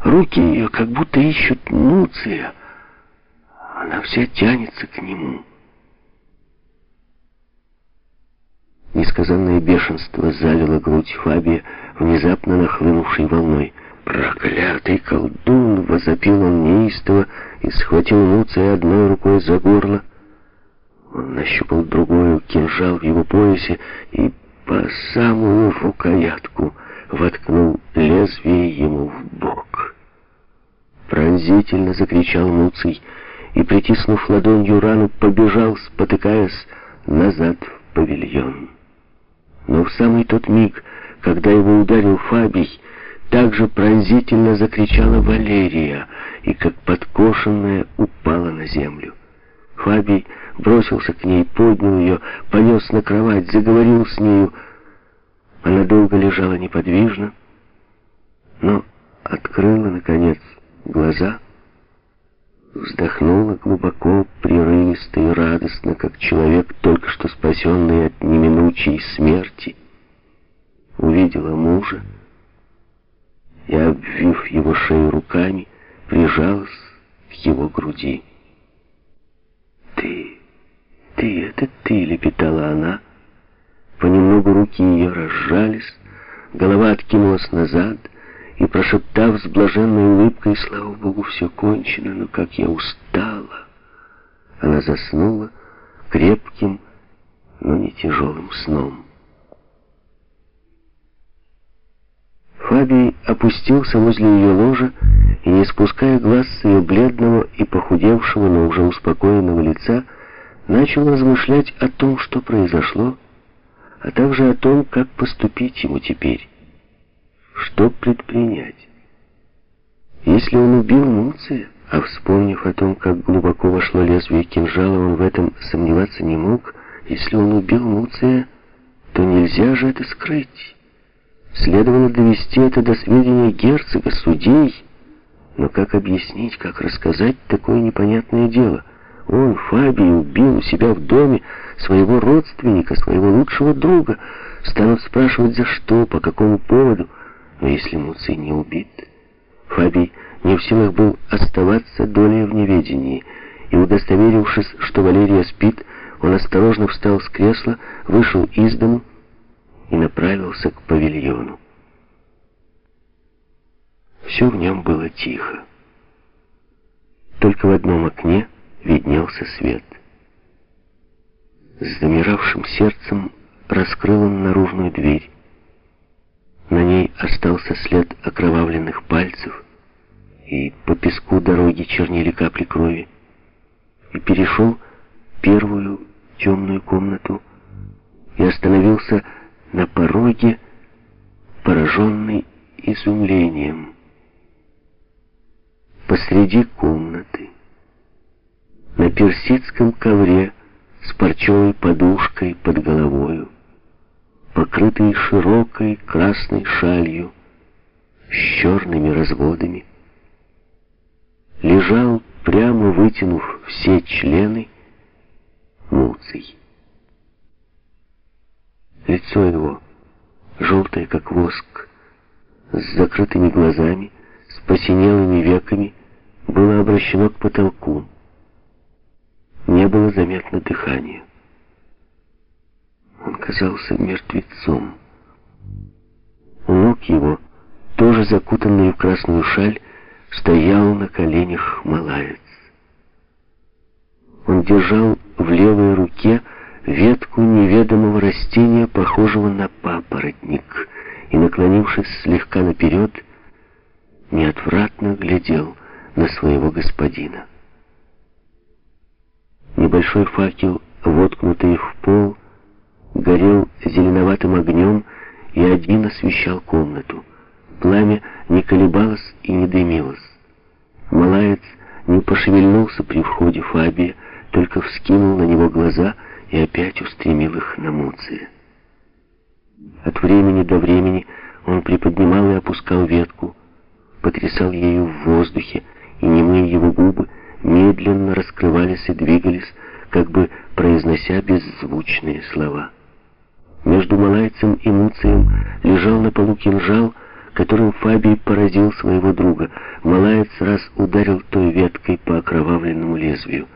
Руки ее как будто ищут Нуция. Она вся тянется к нему. Несказанное бешенство залило грудь Фабия, внезапно нахлынувшей волной. «Проклятый колдун!» — возопил он неистово и схватил Нуция одной рукой за горло. Он нащупал другую кинжал в его поясе и по самую рукоятку воткнул лезвие. Пронзительно закричал Муций и, притиснув ладонью рану, побежал, спотыкаясь, назад в павильон. Но в самый тот миг, когда его ударил Фабий, также пронзительно закричала Валерия и, как подкошенная, упала на землю. Фабий бросился к ней, поднял ее, понес на кровать, заговорил с нею. Она долго лежала неподвижно, но открыла, наконец, глаза, вздохнула глубоко, прерывисто и радостно, как человек, только что спасенный от неминучей смерти, увидела мужа и, обвив его шею руками, прижалась к его груди. «Ты, ты, это ты!» — лепетала она. Понемногу руки ее разжались, голова откинулась назад — и, прошептав с блаженной улыбкой, слава Богу, все кончено, но как я устала, она заснула крепким, но не тяжелым сном. Фабий опустился возле ее ложа и, не спуская глаз с ее бледного и похудевшего, но уже успокоенного лица, начал размышлять о том, что произошло, а также о том, как поступить ему теперь. Что предпринять? Если он убил Муция, а вспомнив о том, как глубоко вошло лезвие кинжала, он в этом сомневаться не мог, если он убил Муция, то нельзя же это скрыть. Следовало довести это до сведения герцога, судей. Но как объяснить, как рассказать такое непонятное дело? Он, Фабий, убил у себя в доме своего родственника, своего лучшего друга. Станут спрашивать, за что, по какому поводу. Но если Муций не убит, Фабий не в силах был оставаться долей в неведении, и, удостоверившись, что Валерия спит, он осторожно встал с кресла, вышел из дому и направился к павильону. Все в нем было тихо. Только в одном окне виднелся свет. С замиравшим сердцем раскрыл он наружную дверь. На ней остался след окровавленных пальцев, и по песку дороги чернили капли крови. И перешел первую темную комнату и остановился на пороге, пораженный изумлением. Посреди комнаты, на персидском ковре с парчевой подушкой под головою, покрытый широкой красной шалью с черными разводами, лежал, прямо вытянув все члены, Муций. Лицо его, желтое как воск, с закрытыми глазами, с посинелыми веками, было обращено к потолку. Не было заметно дыхания. Он казался мертвецом. У ног его, тоже закутанный в красную шаль, стоял на коленях малаец. Он держал в левой руке ветку неведомого растения, похожего на папоротник, и, наклонившись слегка наперед, неотвратно глядел на своего господина. Небольшой факел, воткнутый в пол, горел зеленоватым огнем и один освещал комнату. Пламя не колебалось и не дымилось. Малаец не пошевельнулся при входе Фабия, только вскинул на него глаза и опять устремил их на Муция. От времени до времени он приподнимал и опускал ветку, потрясал ею в воздухе, и немые его губы медленно раскрывались и двигались, как бы произнося беззвучные слова. Между Малайцем и Муцием лежал на полу кинжал, которым Фабий поразил своего друга. Малаец раз ударил той веткой по окровавленному лезвию.